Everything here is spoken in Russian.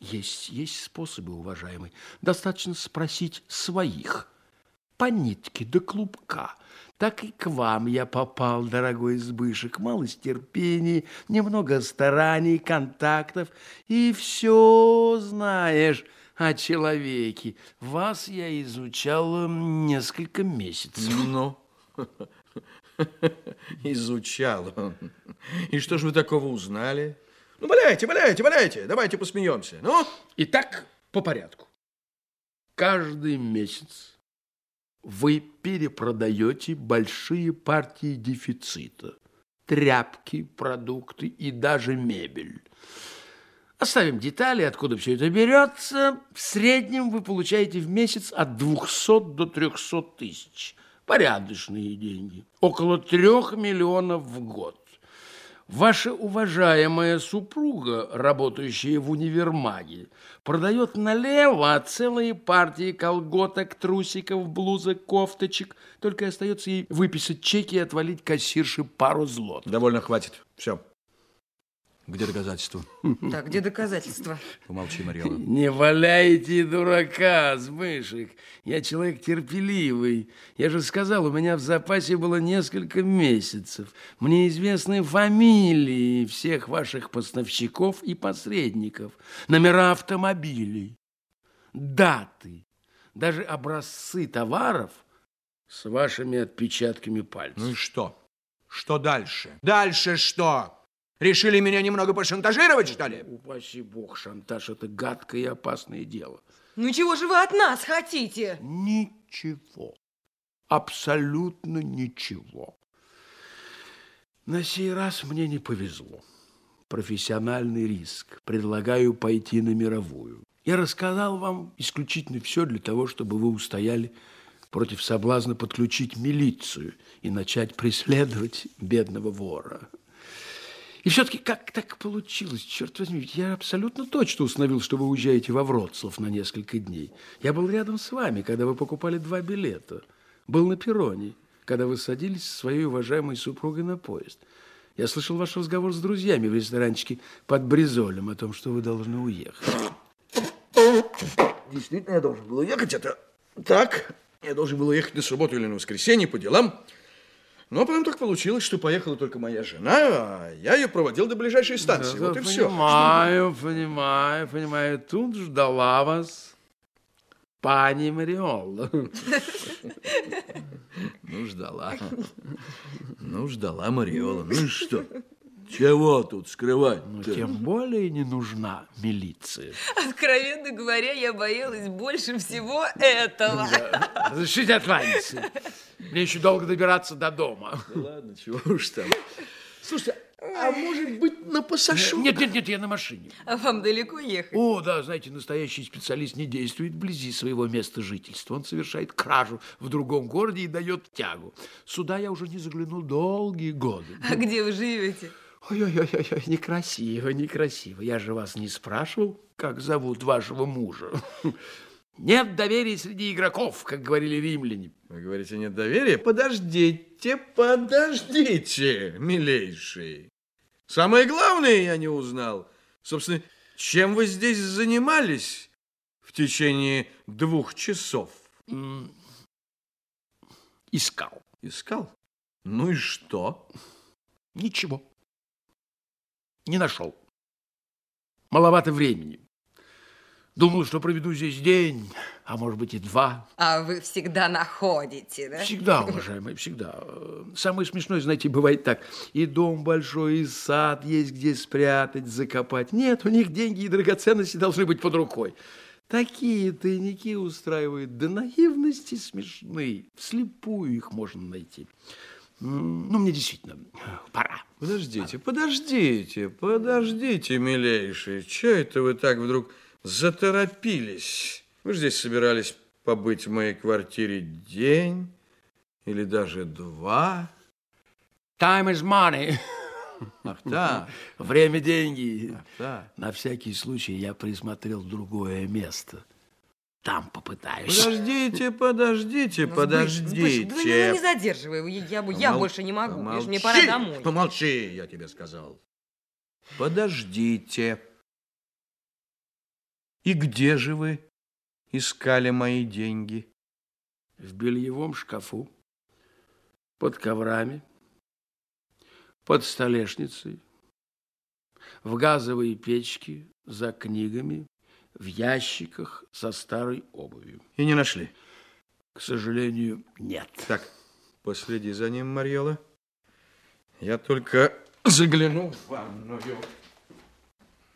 Есть, есть способы, уважаемый. Достаточно спросить своих. По нитке до клубка. Так и к вам я попал, дорогой Избышек. Малость терпения, немного стараний, контактов. И все знаешь о человеке. Вас я изучал несколько месяцев. Ну, изучал. И что же вы такого узнали? Ну, валяйте, валяйте, валяйте. Давайте посмеемся. Ну? Итак, по порядку. Каждый месяц вы перепродаете большие партии дефицита. Тряпки, продукты и даже мебель. Оставим детали, откуда все это берется. В среднем вы получаете в месяц от 200 до 300 тысяч. Порядочные деньги. Около трех миллионов в год. Ваша уважаемая супруга, работающая в универмаге, продает налево целые партии колготок, трусиков, блузок, кофточек. Только остается ей выписать чеки и отвалить кассирше пару злот. Довольно хватит. Все. Где доказательства? Так, где доказательства? Помолчи, Марьяна. Не валяйте дурака, Змышек. Я человек терпеливый. Я же сказал, у меня в запасе было несколько месяцев. Мне известны фамилии всех ваших поставщиков и посредников, номера автомобилей, даты, даже образцы товаров с вашими отпечатками пальцев. Ну и что? Что дальше? Дальше что? Решили меня немного пошантажировать, что ли? Упаси бог, шантаж – это гадкое и опасное дело. Ну чего же вы от нас хотите? Ничего. Абсолютно ничего. На сей раз мне не повезло. Профессиональный риск. Предлагаю пойти на мировую. Я рассказал вам исключительно все для того, чтобы вы устояли против соблазна подключить милицию и начать преследовать бедного вора. И все-таки как так получилось, черт возьми, я абсолютно точно установил, что вы уезжаете во Вроцлав на несколько дней. Я был рядом с вами, когда вы покупали два билета. Был на перроне, когда вы садились со своей уважаемой супругой на поезд. Я слышал ваш разговор с друзьями в ресторанчике под Бризолем о том, что вы должны уехать. Действительно, я должен был уехать. Это так. Я должен был уехать на субботу или на воскресенье по делам. Но потом так получилось, что поехала только моя жена, а я ее проводил до ближайшей станции. Да, вот и да, все. Понимаю, понимаю, понимаю. Тут ждала вас пани Мариолла. Ну, ждала. Ну, ждала Мариола. Ну и что? Чего тут скрывать? Но тем более не нужна милиция. Откровенно говоря, я боялась больше всего этого. Разрешите откланяться. Мне еще долго добираться до дома. Да ладно, чего уж там. Слушайте, а может быть на пассажир? Нет, нет, нет, я на машине. А вам далеко ехать? О, да, знаете, настоящий специалист не действует вблизи своего места жительства. Он совершает кражу в другом городе и дает тягу. Сюда я уже не заглянул долгие годы. А где вы живете? Ой-ой-ой, некрасиво, некрасиво. Я же вас не спрашивал, как зовут вашего мужа. Нет доверия среди игроков, как говорили римляне. Вы говорите, нет доверия? Подождите, подождите, милейший. Самое главное я не узнал. Собственно, чем вы здесь занимались в течение двух часов? Искал. Искал? Ну и что? Ничего. Не нашел. Маловато времени. Думал, что проведу здесь день, а может быть и два. А вы всегда находите, да? Всегда, уважаемый, всегда. Самое смешное, знаете, бывает так. И дом большой, и сад есть где спрятать, закопать. Нет, у них деньги и драгоценности должны быть под рукой. Такие тайники устраивают до наивности смешные. Вслепую их можно найти. Ну, мне действительно пора. Подождите, подождите, подождите, милейший. Чего это вы так вдруг заторопились? Вы же здесь собирались побыть в моей квартире день или даже два. Time is money. Ах, да. Время – деньги. Ах, да. На всякий случай я присмотрел другое место. Там попытаюсь. Подождите, подождите, Ну, подождите. Сбыш, Сбыш, ну, не задерживай, я, я, я Помол- больше не могу, помолчи, мне пора домой. Помолчи, я тебе сказал. Подождите. И где же вы искали мои деньги? В бельевом шкафу, под коврами, под столешницей, в газовой печке, за книгами, в ящиках со старой обувью. И не нашли? К сожалению, нет. Так, последи за ним, Марьола. Я только загляну в ванную.